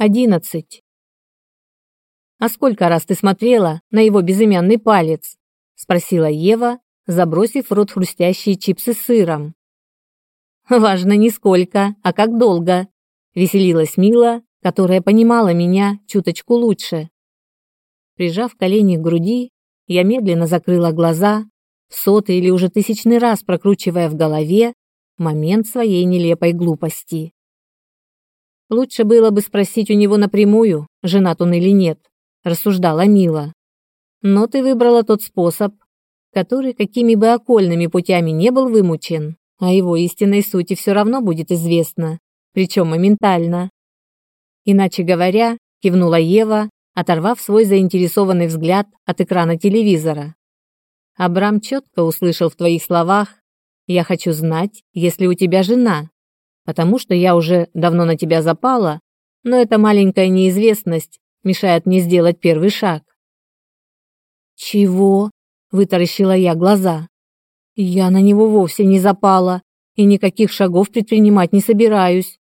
Одиннадцать. А сколько раз ты смотрела на его безымянный палец? спросила Ева, забросив в рот хрустящие чипсы с сыром. Важно не сколько, а как долго, веселилась Мила, которая понимала меня чуточку лучше. Прижав колени к груди, я медленно закрыла глаза, в сотый или уже тысячный раз прокручивая в голове момент своей нелепой глупости. Лучше было бы спросить у него напрямую, женат он или нет, рассуждала Мила. Но ты выбрала тот способ, который какими бы окольными путями не был вымучен, а его истинной сути все равно будет известно, причем моментально. Иначе говоря, кивнула Ева, оторвав свой заинтересованный взгляд от экрана телевизора. Абрам четко услышал в твоих словах «Я хочу знать, если у тебя жена, потому что я уже давно на тебя запала, но эта маленькая неизвестность мешает мне сделать первый шаг. Чего? вытаращила я глаза. Я на него вовсе не запала и никаких шагов предпринимать не собираюсь.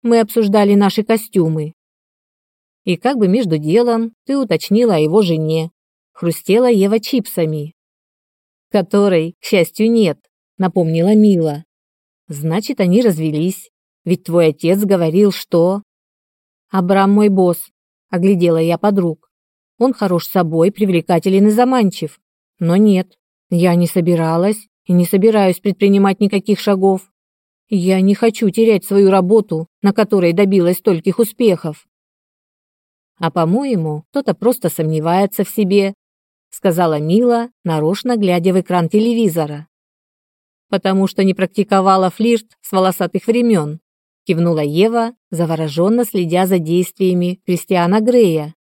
Мы обсуждали наши костюмы. И как бы между делом ты уточнила о его жене. Хрустела Ева чипсами. Которой, к счастью, нет, напомнила Мила. Значит, они развелись. Ведь твой отец говорил, что... Абрам мой босс, оглядела я подруг. Он хорош собой, привлекателен и заманчив. Но нет, я не собиралась и не собираюсь предпринимать никаких шагов. Я не хочу терять свою работу, на которой добилась стольких успехов. А по-моему, кто-то просто сомневается в себе, сказала Мила, нарочно глядя в экран телевизора потому что не практиковала флирт с волосатых времен», кивнула Ева, завороженно следя за действиями Кристиана Грея.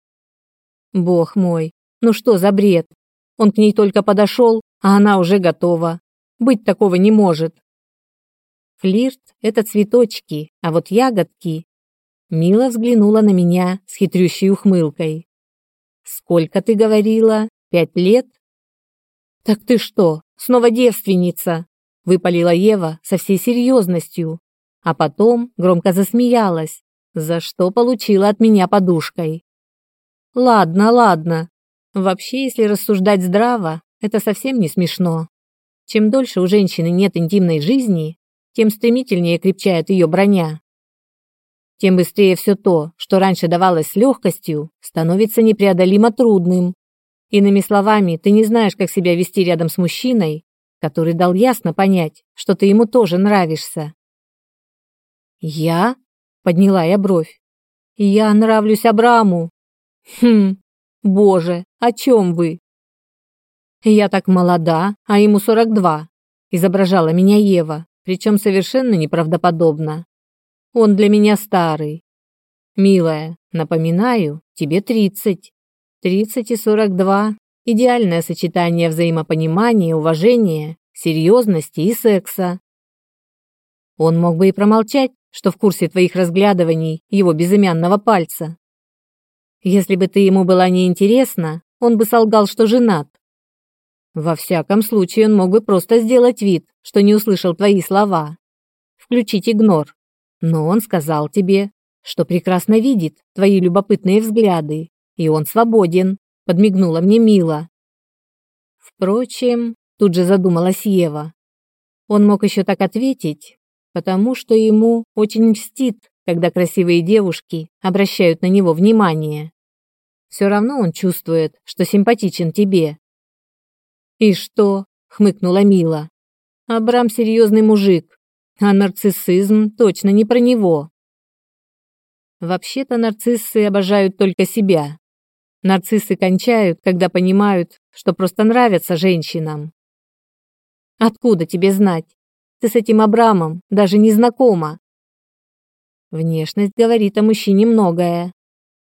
«Бог мой, ну что за бред? Он к ней только подошел, а она уже готова. Быть такого не может». Флирт — это цветочки, а вот ягодки... Мила взглянула на меня с хитрющей ухмылкой. «Сколько ты говорила? Пять лет?» «Так ты что, снова девственница?» Выпалила Ева со всей серьезностью, а потом громко засмеялась, за что получила от меня подушкой. Ладно, ладно. Вообще, если рассуждать здраво, это совсем не смешно. Чем дольше у женщины нет интимной жизни, тем стремительнее крепчает ее броня. Тем быстрее все то, что раньше давалось с легкостью, становится непреодолимо трудным. Иными словами, ты не знаешь, как себя вести рядом с мужчиной, который дал ясно понять, что ты ему тоже нравишься. Я? Подняла я бровь. Я нравлюсь Абраму. Хм, боже, о чем вы? Я так молода, а ему сорок два. Изображала меня Ева, причем совершенно неправдоподобно. Он для меня старый. Милая, напоминаю, тебе тридцать. Тридцать и сорок два Идеальное сочетание взаимопонимания, уважения, серьезности и секса. Он мог бы и промолчать, что в курсе твоих разглядываний его безымянного пальца. Если бы ты ему была неинтересна, он бы солгал, что женат. Во всяком случае, он мог бы просто сделать вид, что не услышал твои слова. Включить игнор. Но он сказал тебе, что прекрасно видит твои любопытные взгляды, и он свободен подмигнула мне Мила. Впрочем, тут же задумалась Ева. Он мог еще так ответить, потому что ему очень мстит, когда красивые девушки обращают на него внимание. Все равно он чувствует, что симпатичен тебе. И что? хмыкнула Мила. Абрам серьезный мужик, а нарциссизм точно не про него. Вообще-то нарциссы обожают только себя. Нарциссы кончают, когда понимают, что просто нравятся женщинам. Откуда тебе знать? Ты с этим Абрамом даже не знакома. Внешность говорит о мужчине многое.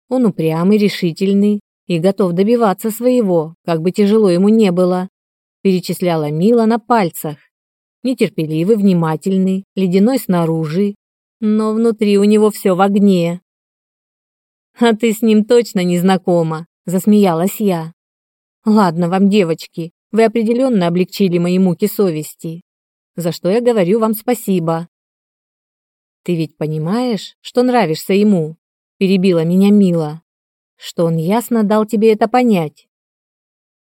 Он упрямый, решительный и готов добиваться своего, как бы тяжело ему не было. Перечисляла Мила на пальцах. Нетерпеливый, внимательный, ледяной снаружи, но внутри у него все в огне. А ты с ним точно не знакома, засмеялась я. Ладно вам, девочки, вы определенно облегчили мои муки совести, за что я говорю вам спасибо. Ты ведь понимаешь, что нравишься ему? перебила меня Мила. Что он ясно дал тебе это понять?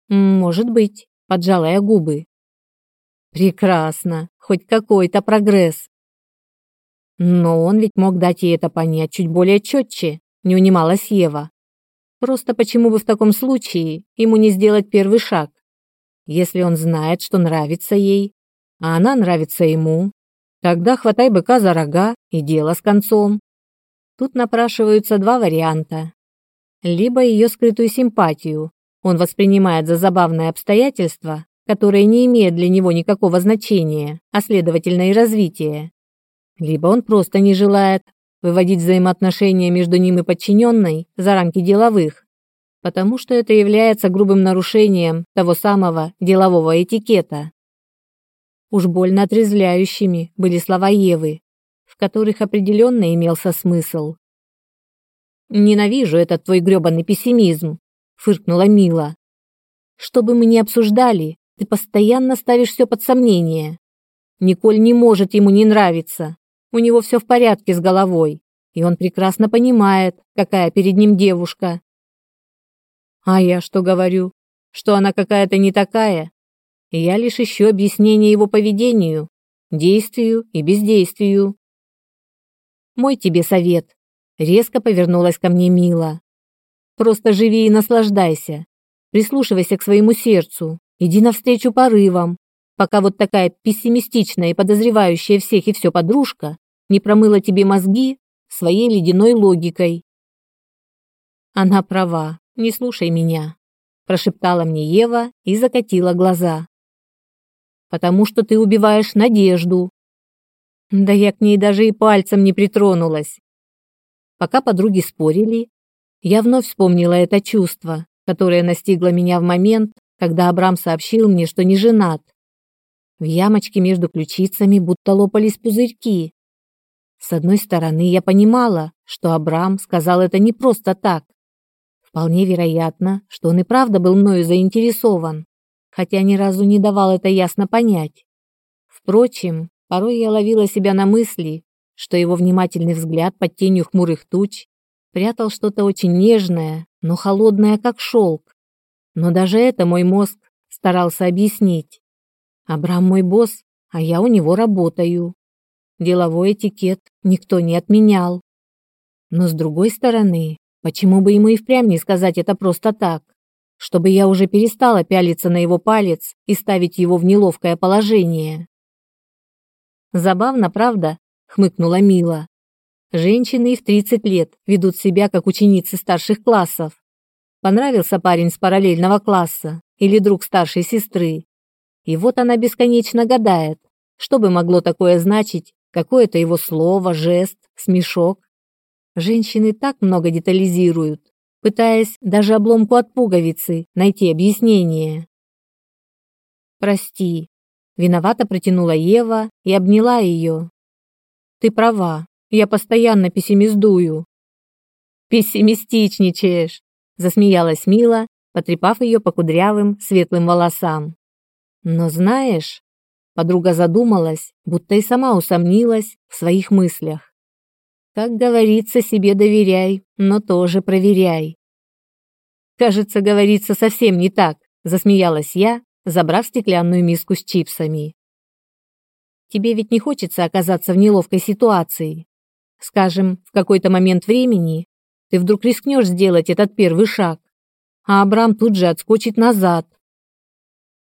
Может быть, поджала я губы. Прекрасно, хоть какой-то прогресс. Но он ведь мог дать ей это понять чуть более четче, не унималась Ева. Просто почему бы в таком случае ему не сделать первый шаг? Если он знает, что нравится ей, а она нравится ему, тогда хватай быка за рога и дело с концом. Тут напрашиваются два варианта. Либо ее скрытую симпатию он воспринимает за забавное обстоятельство, которое не имеет для него никакого значения, а следовательно и развития. Либо он просто не желает выводить взаимоотношения между ним и подчиненной за рамки деловых, потому что это является грубым нарушением того самого делового этикета. Уж больно отрезвляющими были слова Евы, в которых определенно имелся смысл. «Ненавижу этот твой грёбаный пессимизм», — фыркнула Мила. «Что бы мы ни обсуждали, ты постоянно ставишь все под сомнение. Николь не может ему не нравиться. У него все в порядке с головой, и он прекрасно понимает, какая перед ним девушка. А я что говорю? Что она какая-то не такая? Я лишь ищу объяснение его поведению, действию и бездействию. Мой тебе совет. Резко повернулась ко мне Мила. Просто живи и наслаждайся. Прислушивайся к своему сердцу. Иди навстречу порывам, пока вот такая пессимистичная и подозревающая всех и все подружка не промыла тебе мозги своей ледяной логикой. Она права, не слушай меня, прошептала мне Ева и закатила глаза. Потому что ты убиваешь надежду, да я к ней даже и пальцем не притронулась. Пока подруги спорили, я вновь вспомнила это чувство, которое настигло меня в момент, когда Абрам сообщил мне, что не женат. В ямочке между ключицами будто лопались пузырьки. С одной стороны, я понимала, что Абрам сказал это не просто так. Вполне вероятно, что он и правда был мною заинтересован, хотя ни разу не давал это ясно понять. Впрочем, Порой я ловила себя на мысли, что его внимательный взгляд под тенью хмурых туч прятал что-то очень нежное, но холодное, как шелк. Но даже это мой мозг старался объяснить. Абрам мой босс, а я у него работаю. Деловой этикет никто не отменял. Но с другой стороны, почему бы ему и впрямь не сказать это просто так, чтобы я уже перестала пялиться на его палец и ставить его в неловкое положение? Забавно, правда? хмыкнула Мила. Женщины в 30 лет ведут себя как ученицы старших классов. Понравился парень с параллельного класса или друг старшей сестры. И вот она бесконечно гадает, что бы могло такое значить, какое-то его слово, жест, смешок. Женщины так много детализируют, пытаясь даже обломку от пуговицы найти объяснение. Прости, Виновато протянула Ева и обняла ее. Ты права, я постоянно пессимиздую. Пессимистичничаешь, засмеялась Мила, потрепав ее по кудрявым светлым волосам. Но знаешь, подруга задумалась, будто и сама усомнилась в своих мыслях. Как говорится, себе доверяй, но тоже проверяй. Кажется, говорится совсем не так, засмеялась я, забрав стеклянную миску с чипсами. Тебе ведь не хочется оказаться в неловкой ситуации. Скажем, в какой-то момент времени ты вдруг рискнешь сделать этот первый шаг, а Абрам тут же отскочит назад.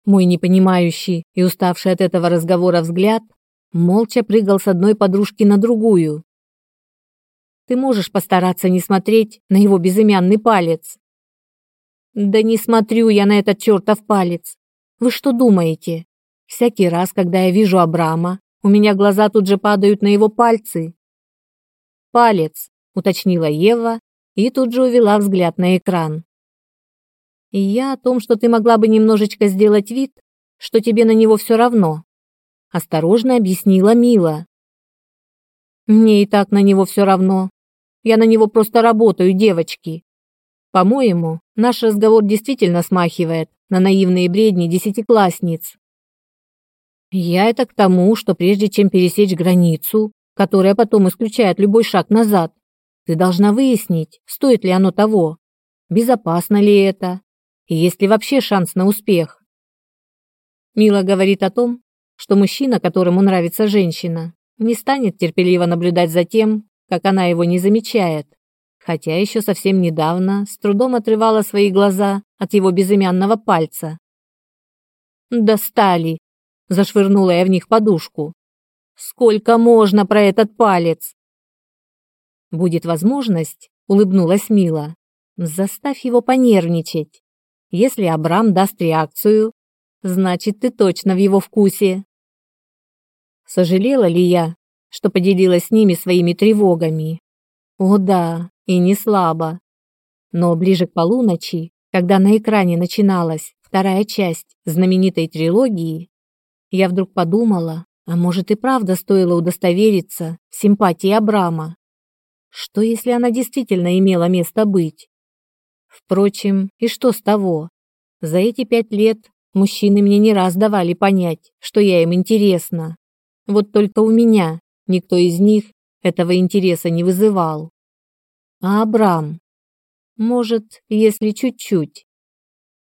Мой непонимающий и уставший от этого разговора взгляд молча прыгал с одной подружки на другую. Ты можешь постараться не смотреть на его безымянный палец. Да не смотрю я на этот чертов палец. Вы что думаете? Всякий раз, когда я вижу Абрама, у меня глаза тут же падают на его пальцы. Палец, уточнила Ева и тут же увела взгляд на экран. И я о том, что ты могла бы немножечко сделать вид, что тебе на него все равно. Осторожно объяснила Мила. Мне и так на него все равно. Я на него просто работаю, девочки. По-моему, наш разговор действительно смахивает на наивные бредни десятиклассниц. Я это к тому, что прежде чем пересечь границу, которая потом исключает любой шаг назад, Ты должна выяснить, стоит ли оно того, безопасно ли это, и есть ли вообще шанс на успех. Мила говорит о том, что мужчина, которому нравится женщина, не станет терпеливо наблюдать за тем, как она его не замечает, хотя еще совсем недавно с трудом отрывала свои глаза от его безымянного пальца. «Достали!» – зашвырнула я в них подушку. «Сколько можно про этот палец?» «Будет возможность», – улыбнулась Мила. «Заставь его понервничать. Если Абрам даст реакцию, значит, ты точно в его вкусе». Сожалела ли я, что поделилась с ними своими тревогами? О да, и не слабо. Но ближе к полуночи, когда на экране начиналась вторая часть знаменитой трилогии, я вдруг подумала, а может и правда стоило удостовериться в симпатии Абрама. Что если она действительно имела место быть? Впрочем, и что с того? За эти пять лет мужчины мне не раз давали понять, что я им интересна. Вот только у меня никто из них этого интереса не вызывал. А Абрам? Может, если чуть-чуть.